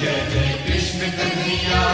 जय जय कृष्ण कन्हैया।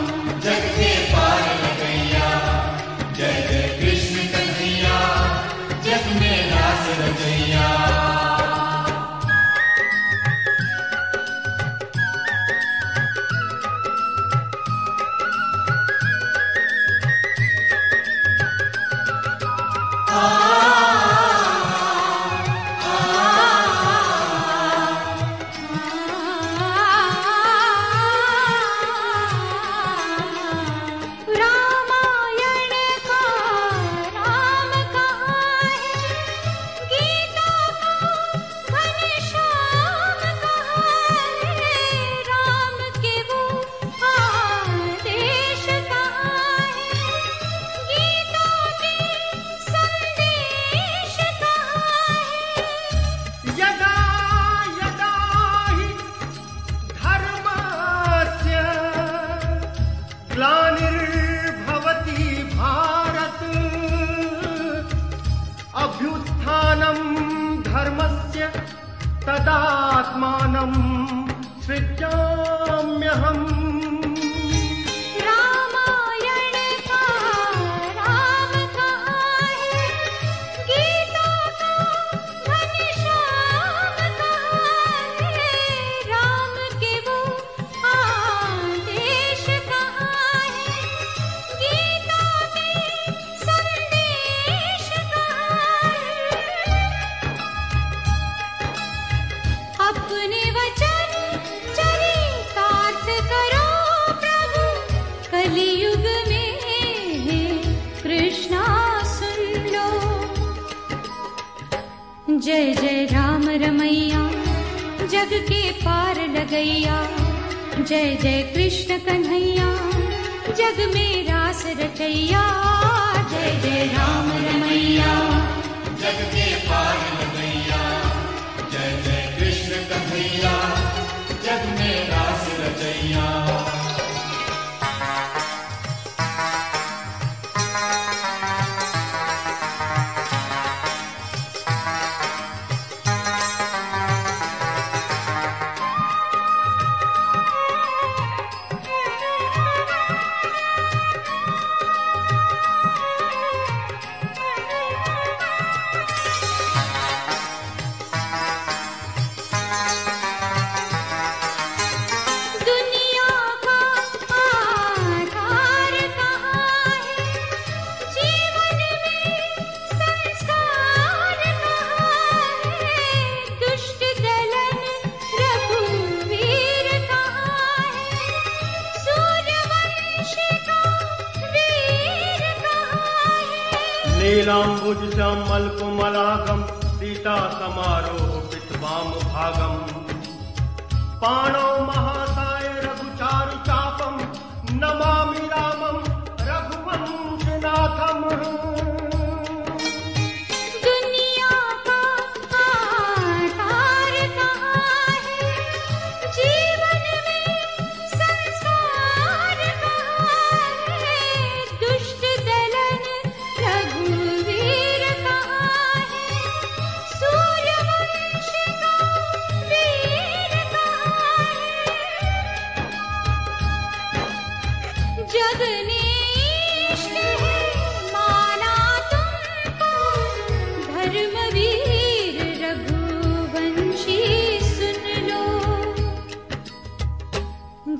तदात्मानं सृजाम्यहम् कलयुग में कृष्णा सुन लो। जय जय राम रमैया जग के पार लगैया। जय जय कृष्ण कन्हैया जग में रास रचैया। जय जय राम रमैया जग के पार लगैया। जय जय कृष्ण कन्हैया जग में रास रचैया मल्कुमलागम सीता समारोह विद्वाम भागम। पाणौ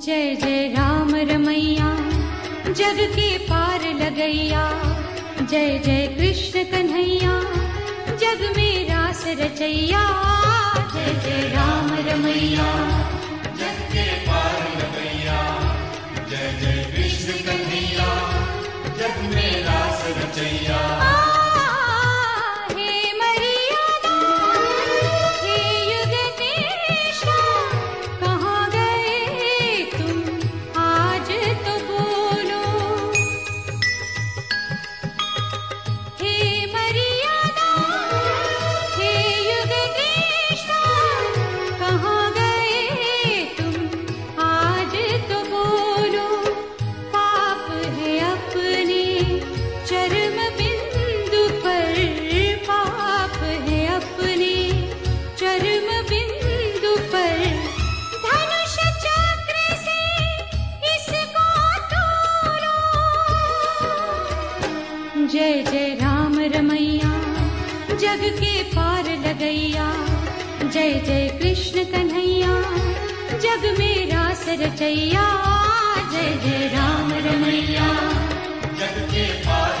जय जय राम रमैया जग के पार लगैया। जय जय कृष्ण कन्हैया जग में रास रचैया। जय जय राम रमैया। जग मेरा सरभया जय जय राम रमैया। जग के पार